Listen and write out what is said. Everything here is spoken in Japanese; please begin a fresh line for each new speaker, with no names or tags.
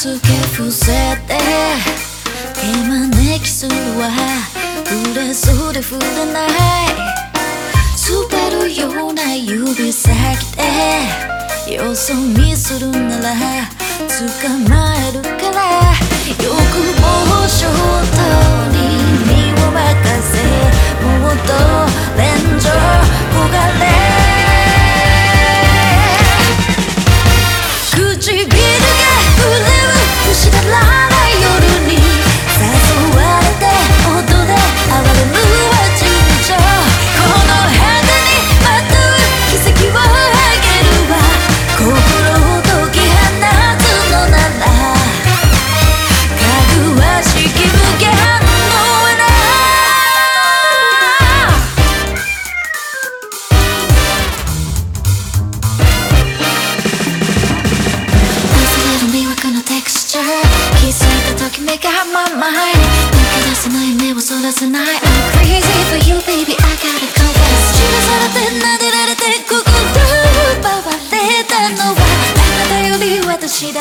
すけ伏せて手招きするは触れそうで触れない滑るような指先でよそ見するなら捕まえるから mind 抜け出せない目をそらせない I'm crazy for you baby I gotta confess. 散らされて撫でられてここで奪われたのはあなたより私だ。